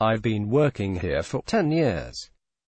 I've been working here for 10 years.